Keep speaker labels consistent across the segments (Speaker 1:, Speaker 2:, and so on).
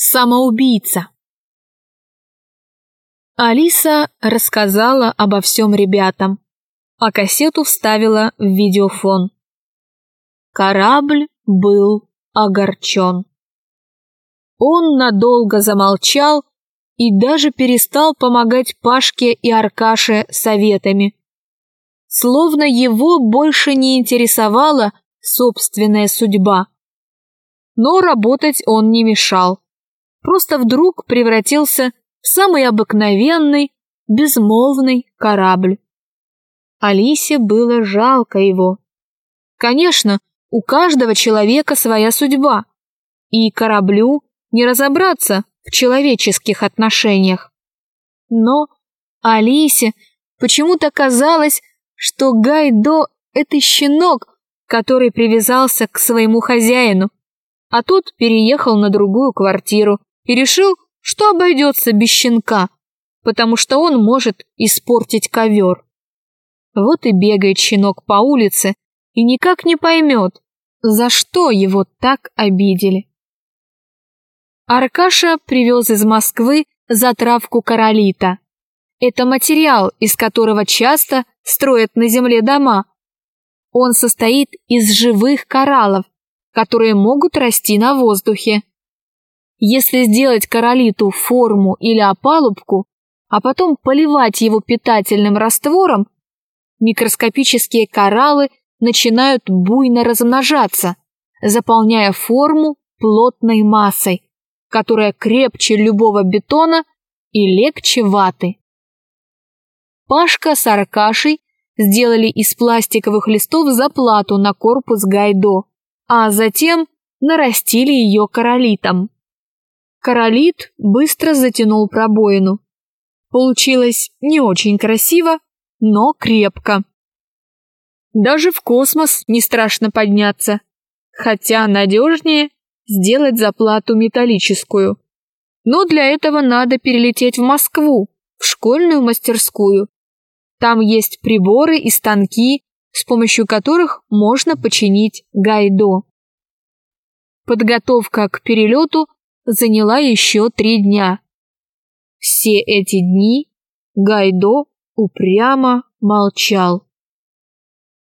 Speaker 1: Самоубийца. Алиса рассказала обо всем ребятам, а кассету вставила в видеофон. Корабль был огорчен. Он надолго замолчал и даже перестал помогать Пашке и Аркаше советами. Словно его больше не интересовала собственная судьба. Но работать он не мешал просто вдруг превратился в самый обыкновенный, безмолвный корабль. Алисе было жалко его. Конечно, у каждого человека своя судьба, и кораблю не разобраться в человеческих отношениях. Но Алисе почему-то казалось, что Гайдо — это щенок, который привязался к своему хозяину, а тот переехал на другую квартиру, и решил, что обойдется без щенка, потому что он может испортить ковер. Вот и бегает щенок по улице и никак не поймет, за что его так обидели. Аркаша привез из Москвы затравку королита. Это материал, из которого часто строят на земле дома. Он состоит из живых кораллов, которые могут расти на воздухе. Если сделать королиту форму или опалубку, а потом поливать его питательным раствором, микроскопические кораллы начинают буйно размножаться, заполняя форму плотной массой, которая крепче любого бетона и легче ваты. Пашка с Аркашей сделали из пластиковых листов заплату на корпус гайдо, а затем нарастили ее королитом. Королит быстро затянул пробоину. Получилось не очень красиво, но крепко. Даже в космос не страшно подняться, хотя надежнее сделать заплату металлическую. Но для этого надо перелететь в Москву, в школьную мастерскую. Там есть приборы и станки, с помощью которых можно починить гайдо. Подготовка к перелету заняла еще три дня. Все эти дни Гайдо упрямо молчал.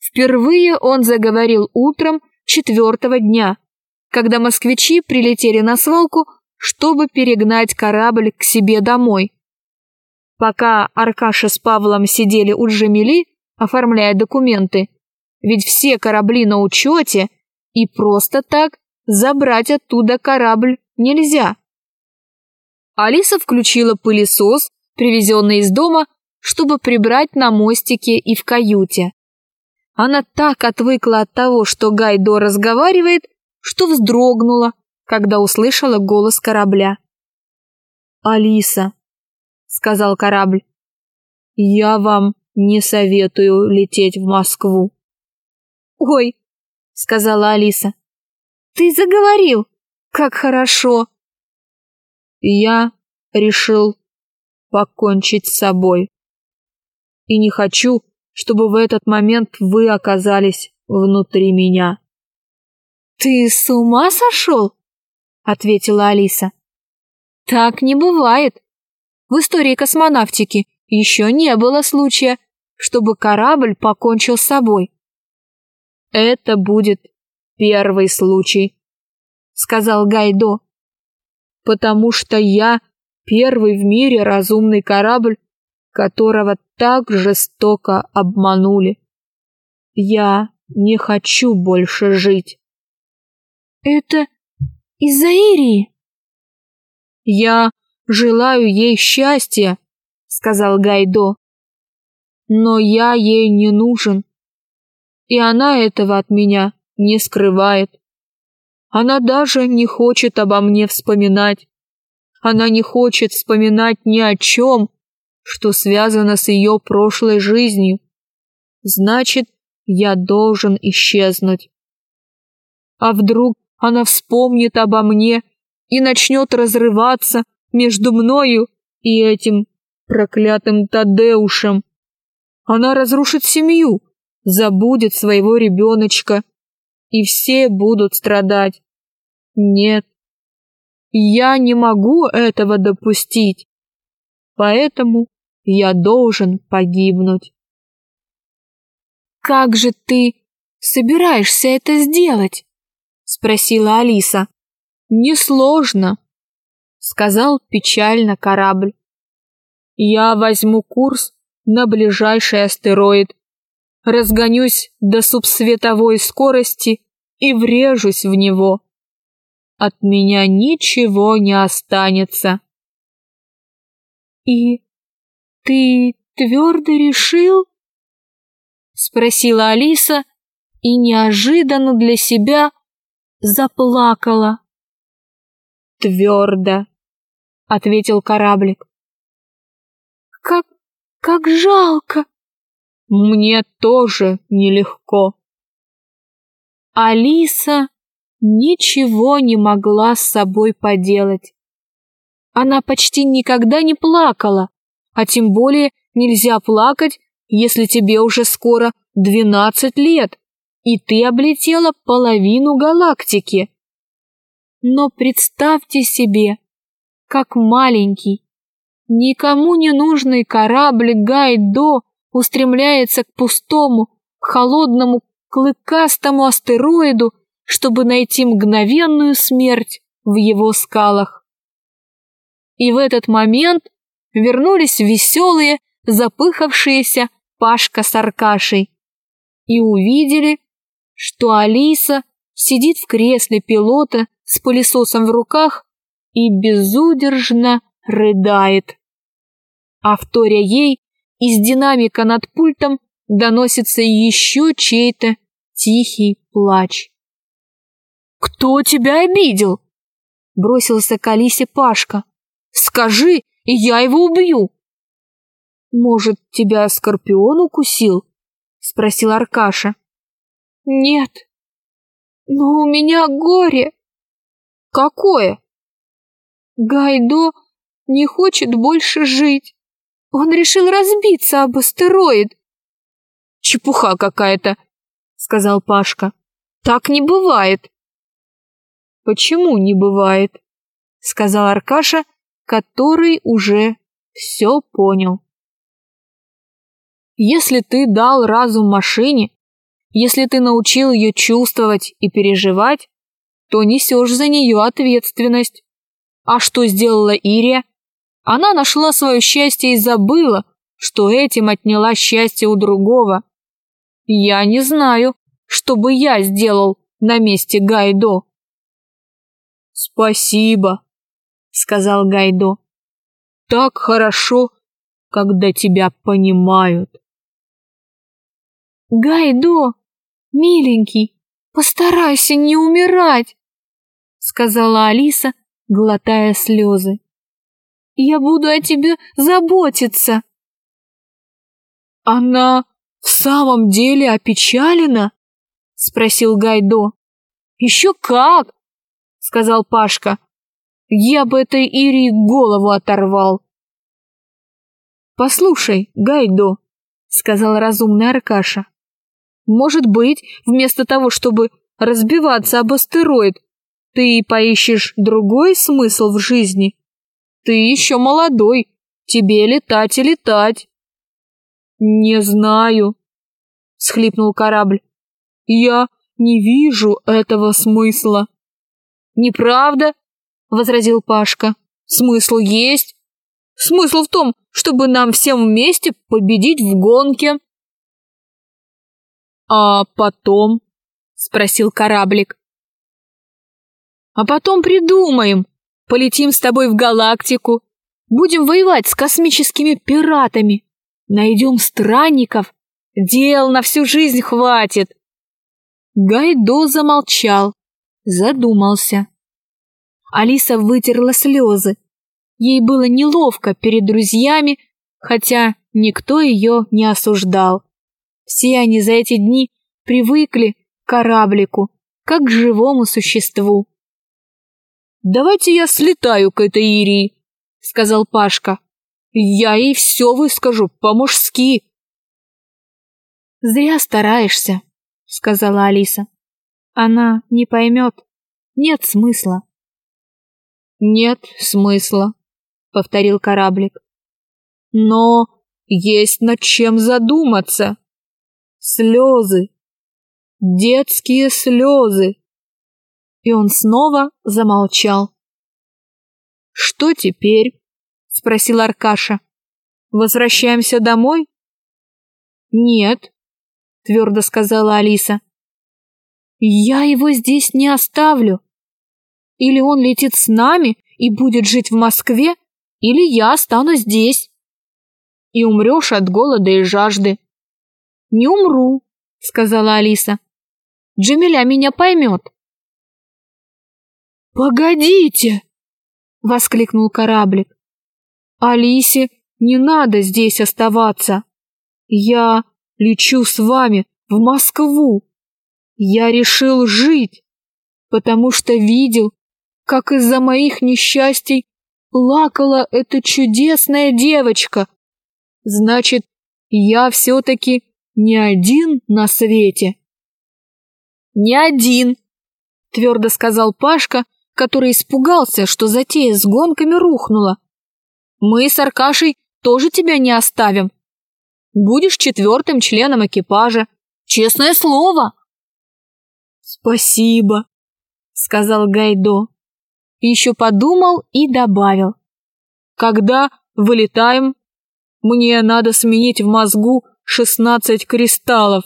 Speaker 1: Впервые он заговорил утром четвертого дня, когда москвичи прилетели на свалку, чтобы перегнать корабль к себе домой. Пока Аркаша с Павлом сидели у Джамили, оформляя документы, ведь все корабли на учете, и просто так забрать оттуда корабль нельзя. Алиса включила пылесос, привезенный из дома, чтобы прибрать на мостике и в каюте. Она так отвыкла от того, что Гайдо разговаривает, что вздрогнула, когда услышала голос корабля. «Алиса», — сказал корабль, — «я вам не советую лететь в Москву». «Ой», — сказала Алиса, — «ты заговорил». Как хорошо!» Я решил покончить с собой. И не хочу, чтобы в этот момент вы оказались внутри меня. «Ты с ума сошел?» — ответила Алиса. «Так не бывает. В истории космонавтики еще не было случая, чтобы корабль покончил с собой. Это будет первый случай сказал Гайдо. Потому что я первый в мире разумный корабль, которого так жестоко обманули. Я не хочу больше жить. Это из-за Ирии? Я желаю ей счастья, сказал Гайдо. Но я ей не нужен, и она этого от меня не скрывает. Она даже не хочет обо мне вспоминать. Она не хочет вспоминать ни о чем, что связано с ее прошлой жизнью. Значит, я должен исчезнуть. А вдруг она вспомнит обо мне и начнет разрываться между мною и этим проклятым Тадеушем. Она разрушит семью, забудет своего ребеночка, и все будут страдать. Нет, Я не могу этого допустить. Поэтому я должен погибнуть.
Speaker 2: Как же ты собираешься это сделать? спросила Алиса.
Speaker 1: Несложно, сказал печально корабль. Я возьму курс на ближайший астероид, разгонюсь до субсветовой скорости и врежусь в него. От меня ничего не останется.
Speaker 2: И ты твердо решил? Спросила Алиса и неожиданно для себя заплакала.
Speaker 1: Твердо, ответил кораблик.
Speaker 2: Как, как жалко.
Speaker 1: Мне тоже нелегко. Алиса ничего не могла с собой поделать. Она почти никогда не плакала, а тем более нельзя плакать, если тебе уже скоро двенадцать лет, и ты облетела половину галактики. Но представьте себе, как маленький, никому не нужный корабль Гайдо устремляется к пустому, холодному, клыкастому астероиду, чтобы найти мгновенную смерть в его скалах. И в этот момент вернулись веселые, запыхавшиеся Пашка с Аркашей и увидели, что Алиса сидит в кресле пилота с пылесосом в руках и безудержно рыдает. А вторя ей из динамика над пультом доносится еще чей-то тихий плач. «Кто тебя обидел?» — бросился к Алисе Пашка. «Скажи, и я его убью!» «Может, тебя скорпион укусил?» — спросил Аркаша.
Speaker 2: «Нет, но у меня горе».
Speaker 1: «Какое?»
Speaker 2: «Гайдо не хочет больше жить. Он решил разбиться об астероид».
Speaker 1: «Чепуха какая-то», — сказал Пашка. «Так не бывает». «Почему не бывает?» — сказал Аркаша, который уже все понял. Если ты дал разум машине, если ты научил ее чувствовать и переживать, то несешь за нее ответственность. А что сделала Ирия? Она нашла свое счастье и забыла, что этим отняла счастье у другого. Я не знаю, что бы я сделал на месте Гайдо. Спасибо, сказал Гайдо. Так хорошо, когда тебя понимают.
Speaker 2: Гайдо, миленький, постарайся не умирать, сказала Алиса, глотая слезы. Я буду о тебе заботиться.
Speaker 1: Она в самом деле опечалена? спросил Гайдо. Еще как, сказал Пашка. Я бы этой Ирии голову оторвал. Послушай, Гайдо, сказал разумный Аркаша. Может быть, вместо того, чтобы разбиваться об астероид, ты поищешь другой смысл в жизни? Ты еще молодой, тебе летать и летать. Не знаю, схлипнул корабль. Я не вижу этого смысла. Неправда, возразил Пашка. Смысл есть. Смысл в том, чтобы нам всем вместе победить в гонке. «А потом?» — спросил кораблик. «А потом придумаем. Полетим с тобой в галактику. Будем воевать с космическими пиратами. Найдем странников. Дел на всю жизнь хватит». Гайдо замолчал, задумался. Алиса вытерла слезы. Ей было неловко перед друзьями, хотя никто ее не осуждал. Все они за эти дни привыкли к кораблику, как к живому существу. «Давайте я слетаю к этой Ирии», — сказал Пашка. «Я ей все выскажу по-мужски».
Speaker 2: «Зря стараешься», — сказала Алиса. «Она не поймет. Нет смысла».
Speaker 1: Нет смысла, повторил кораблик. Но есть над чем задуматься. Слезы. Детские слезы. И он снова замолчал. Что теперь? спросил Аркаша. Возвращаемся домой? Нет, твердо сказала Алиса. Я его здесь не оставлю. Или он летит с нами и будет жить в Москве, или я останусь здесь. И умрешь от голода и жажды. Не умру, сказала Алиса. Джамиля меня поймет. Погодите, воскликнул кораблик. Алисе не надо здесь оставаться. Я лечу с вами в Москву. Я решил жить, потому что видел, как из-за моих несчастий плакала эта чудесная девочка. Значит, я все-таки не один на свете. Не один, твердо сказал Пашка, который испугался, что затея с гонками рухнула. Мы с Аркашей тоже тебя не оставим. Будешь четвертым членом экипажа. Честное слово. Спасибо, сказал Гайдо еще подумал и добавил. «Когда вылетаем, мне надо сменить в мозгу шестнадцать кристаллов».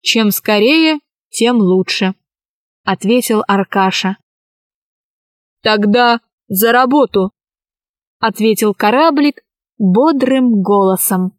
Speaker 1: «Чем скорее, тем лучше», — ответил Аркаша. «Тогда за работу», — ответил кораблик бодрым голосом.